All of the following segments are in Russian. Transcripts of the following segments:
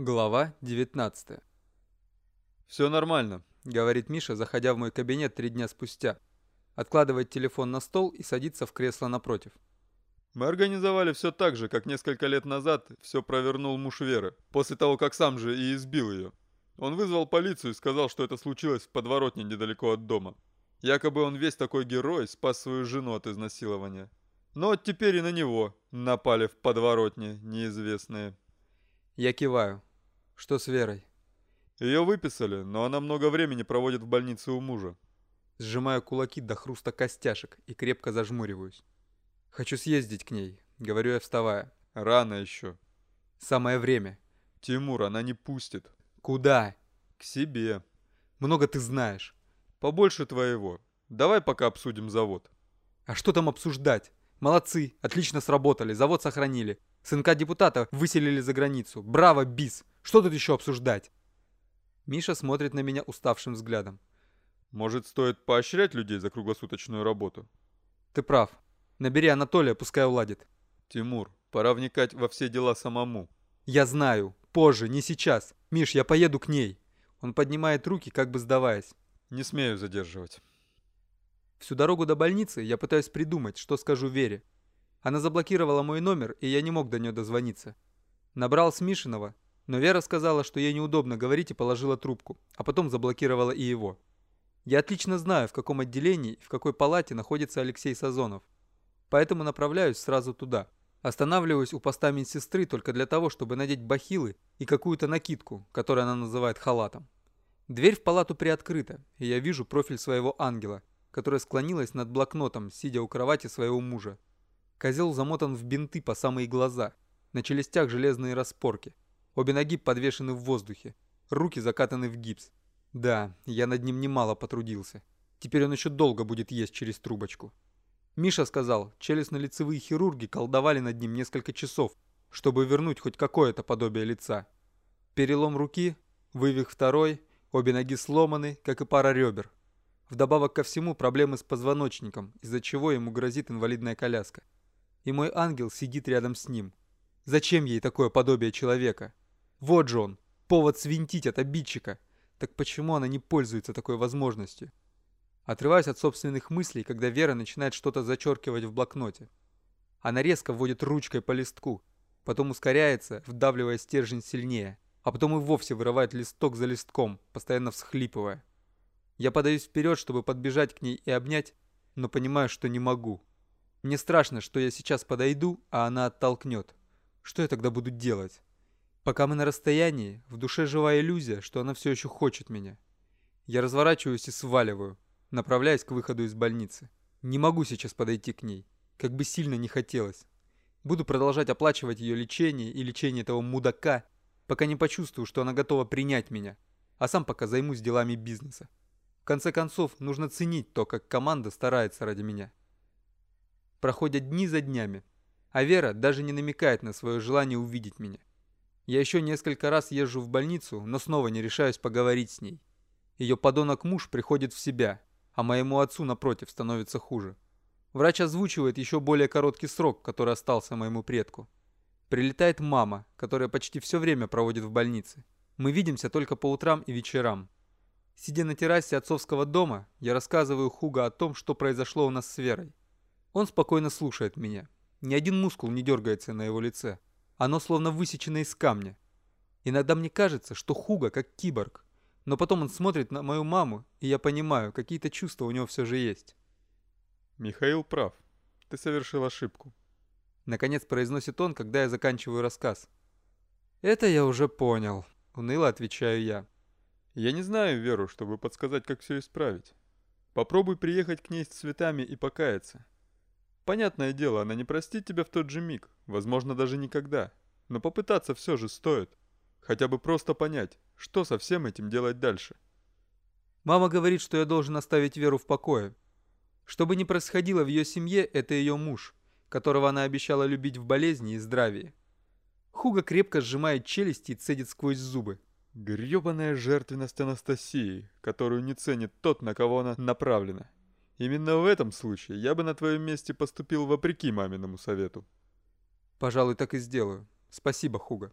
Глава 19 «Все нормально», — говорит Миша, заходя в мой кабинет три дня спустя. Откладывает телефон на стол и садится в кресло напротив. «Мы организовали все так же, как несколько лет назад все провернул муж Веры, после того, как сам же и избил ее. Он вызвал полицию и сказал, что это случилось в подворотне недалеко от дома. Якобы он весь такой герой, спас свою жену от изнасилования. Но теперь и на него напали в подворотне неизвестные». Я киваю. Что с Верой? Ее выписали, но она много времени проводит в больнице у мужа. Сжимаю кулаки до хруста костяшек и крепко зажмуриваюсь. Хочу съездить к ней, говорю я вставая. Рано еще. Самое время. Тимур, она не пустит. Куда? К себе. Много ты знаешь. Побольше твоего. Давай пока обсудим завод. А что там обсуждать? Молодцы, отлично сработали, завод сохранили. Сынка депутата выселили за границу. Браво, бис! Что тут еще обсуждать? Миша смотрит на меня уставшим взглядом. Может, стоит поощрять людей за круглосуточную работу? Ты прав. Набери Анатолия, пускай уладит. Тимур, пора вникать во все дела самому. Я знаю. Позже, не сейчас. Миш, я поеду к ней. Он поднимает руки, как бы сдаваясь. Не смею задерживать. Всю дорогу до больницы я пытаюсь придумать, что скажу Вере. Она заблокировала мой номер, и я не мог до нее дозвониться. Набрал Смишиного, но Вера сказала, что ей неудобно говорить и положила трубку, а потом заблокировала и его. Я отлично знаю, в каком отделении и в какой палате находится Алексей Сазонов. Поэтому направляюсь сразу туда. Останавливаюсь у поста медсестры только для того, чтобы надеть бахилы и какую-то накидку, которую она называет халатом. Дверь в палату приоткрыта, и я вижу профиль своего ангела, которая склонилась над блокнотом, сидя у кровати своего мужа. Козел замотан в бинты по самые глаза. На челюстях железные распорки. Обе ноги подвешены в воздухе. Руки закатаны в гипс. Да, я над ним немало потрудился. Теперь он еще долго будет есть через трубочку. Миша сказал, челюстно-лицевые хирурги колдовали над ним несколько часов, чтобы вернуть хоть какое-то подобие лица. Перелом руки, вывих второй, обе ноги сломаны, как и пара ребер. Вдобавок ко всему проблемы с позвоночником, из-за чего ему грозит инвалидная коляска и мой ангел сидит рядом с ним. Зачем ей такое подобие человека? Вот же он, повод свинтить от обидчика. Так почему она не пользуется такой возможностью? Отрываюсь от собственных мыслей, когда Вера начинает что-то зачеркивать в блокноте. Она резко вводит ручкой по листку, потом ускоряется, вдавливая стержень сильнее, а потом и вовсе вырывает листок за листком, постоянно всхлипывая. Я подаюсь вперед, чтобы подбежать к ней и обнять, но понимаю, что не могу. Мне страшно, что я сейчас подойду, а она оттолкнет. Что я тогда буду делать? Пока мы на расстоянии, в душе живая иллюзия, что она все еще хочет меня. Я разворачиваюсь и сваливаю, направляясь к выходу из больницы. Не могу сейчас подойти к ней, как бы сильно не хотелось. Буду продолжать оплачивать ее лечение и лечение этого мудака, пока не почувствую, что она готова принять меня, а сам пока займусь делами бизнеса. В конце концов, нужно ценить то, как команда старается ради меня. Проходят дни за днями, а Вера даже не намекает на свое желание увидеть меня. Я еще несколько раз езжу в больницу, но снова не решаюсь поговорить с ней. Ее подонок-муж приходит в себя, а моему отцу, напротив, становится хуже. Врач озвучивает еще более короткий срок, который остался моему предку. Прилетает мама, которая почти все время проводит в больнице. Мы видимся только по утрам и вечерам. Сидя на террасе отцовского дома, я рассказываю Хуга о том, что произошло у нас с Верой. Он спокойно слушает меня. Ни один мускул не дергается на его лице. Оно словно высечено из камня. Иногда мне кажется, что Хуга как киборг. Но потом он смотрит на мою маму, и я понимаю, какие-то чувства у него все же есть. Михаил прав. Ты совершил ошибку. Наконец произносит он, когда я заканчиваю рассказ. Это я уже понял. Уныло отвечаю я. Я не знаю Веру, чтобы подсказать, как все исправить. Попробуй приехать к ней с цветами и покаяться. Понятное дело, она не простит тебя в тот же миг, возможно, даже никогда. Но попытаться все же стоит. Хотя бы просто понять, что со всем этим делать дальше. Мама говорит, что я должен оставить Веру в покое. Что бы ни происходило в ее семье, это ее муж, которого она обещала любить в болезни и здравии. Хуга крепко сжимает челюсти и цедит сквозь зубы. Гребаная жертвенность Анастасии, которую не ценит тот, на кого она направлена. Именно в этом случае я бы на твоем месте поступил вопреки маминому совету. Пожалуй, так и сделаю. Спасибо, Хуга.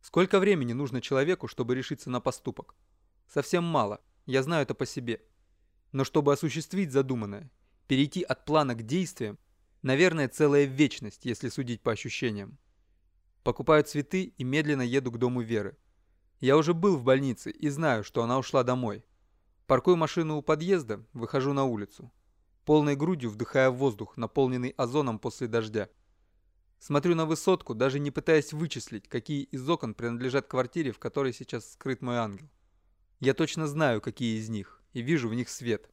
Сколько времени нужно человеку, чтобы решиться на поступок? Совсем мало, я знаю это по себе. Но чтобы осуществить задуманное, перейти от плана к действиям, наверное, целая вечность, если судить по ощущениям. Покупаю цветы и медленно еду к дому Веры. Я уже был в больнице и знаю, что она ушла домой. Паркую машину у подъезда, выхожу на улицу. Полной грудью вдыхая воздух, наполненный озоном после дождя. Смотрю на высотку, даже не пытаясь вычислить, какие из окон принадлежат квартире, в которой сейчас скрыт мой ангел. Я точно знаю, какие из них, и вижу в них свет.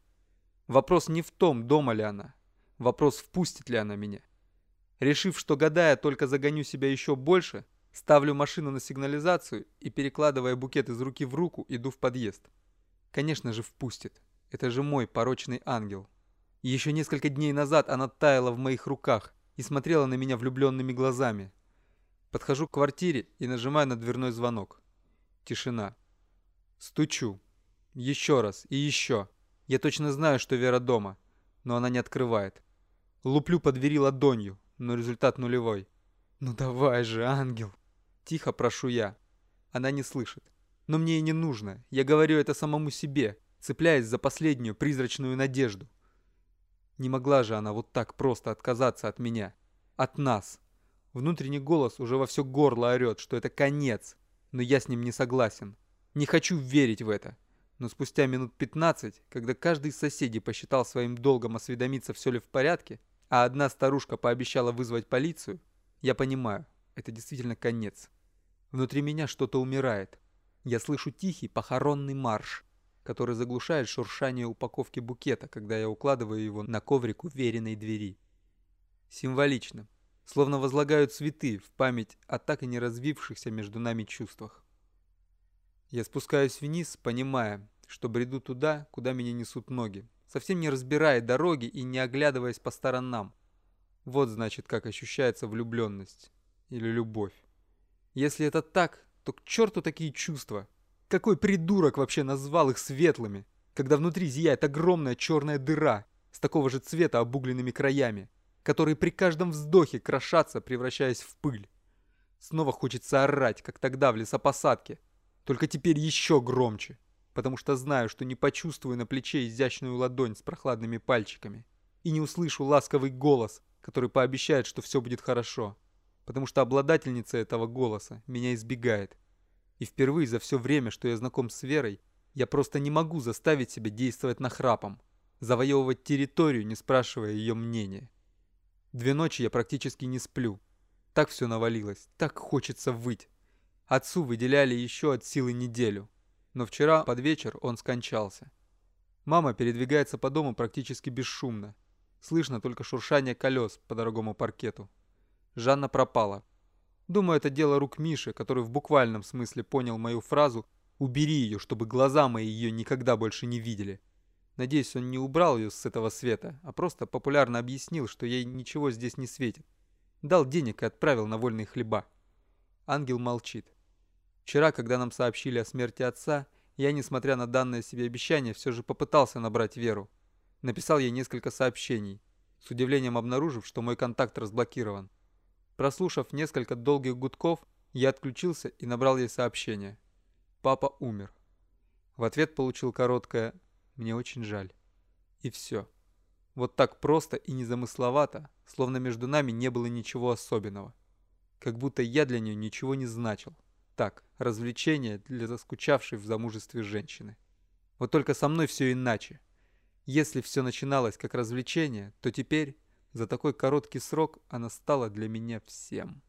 Вопрос не в том, дома ли она. Вопрос, впустит ли она меня. Решив, что гадая, только загоню себя еще больше, ставлю машину на сигнализацию и, перекладывая букет из руки в руку, иду в подъезд. Конечно же, впустит. Это же мой порочный ангел. еще несколько дней назад она таяла в моих руках, и смотрела на меня влюбленными глазами. Подхожу к квартире и нажимаю на дверной звонок. Тишина. Стучу. Еще раз и еще. Я точно знаю, что Вера дома, но она не открывает. Луплю по двери ладонью, но результат нулевой. «Ну давай же, ангел!» Тихо прошу я. Она не слышит. Но мне и не нужно. Я говорю это самому себе, цепляясь за последнюю призрачную надежду. Не могла же она вот так просто отказаться от меня. От нас. Внутренний голос уже во все горло орет, что это конец. Но я с ним не согласен. Не хочу верить в это. Но спустя минут 15, когда каждый из соседей посчитал своим долгом осведомиться, все ли в порядке, а одна старушка пообещала вызвать полицию, я понимаю, это действительно конец. Внутри меня что-то умирает. Я слышу тихий похоронный марш который заглушает шуршание упаковки букета, когда я укладываю его на коврик уверенной двери. Символично, словно возлагают цветы в память о так и не развившихся между нами чувствах. Я спускаюсь вниз, понимая, что бреду туда, куда меня несут ноги, совсем не разбирая дороги и не оглядываясь по сторонам. Вот значит, как ощущается влюбленность или любовь. Если это так, то к черту такие чувства, какой придурок вообще назвал их светлыми, когда внутри зияет огромная черная дыра с такого же цвета обугленными краями, которые при каждом вздохе крошатся, превращаясь в пыль. Снова хочется орать, как тогда в лесопосадке, только теперь еще громче, потому что знаю, что не почувствую на плече изящную ладонь с прохладными пальчиками и не услышу ласковый голос, который пообещает, что все будет хорошо, потому что обладательница этого голоса меня избегает. И впервые за все время, что я знаком с Верой, я просто не могу заставить себя действовать нахрапом, завоевывать территорию, не спрашивая ее мнения. Две ночи я практически не сплю. Так все навалилось, так хочется выть. Отцу выделяли еще от силы неделю, но вчера под вечер он скончался. Мама передвигается по дому практически бесшумно. Слышно только шуршание колес по дорогому паркету. Жанна пропала. Думаю, это дело рук Миши, который в буквальном смысле понял мою фразу «убери ее, чтобы глаза мои ее никогда больше не видели». Надеюсь, он не убрал ее с этого света, а просто популярно объяснил, что ей ничего здесь не светит. Дал денег и отправил на вольные хлеба. Ангел молчит. Вчера, когда нам сообщили о смерти отца, я, несмотря на данное себе обещание, все же попытался набрать Веру. Написал ей несколько сообщений, с удивлением обнаружив, что мой контакт разблокирован. Прослушав несколько долгих гудков, я отключился и набрал ей сообщение. Папа умер. В ответ получил короткое «Мне очень жаль». И все. Вот так просто и незамысловато, словно между нами не было ничего особенного. Как будто я для нее ничего не значил. Так, развлечение для заскучавшей в замужестве женщины. Вот только со мной все иначе. Если все начиналось как развлечение, то теперь за такой короткий срок она стала для меня всем.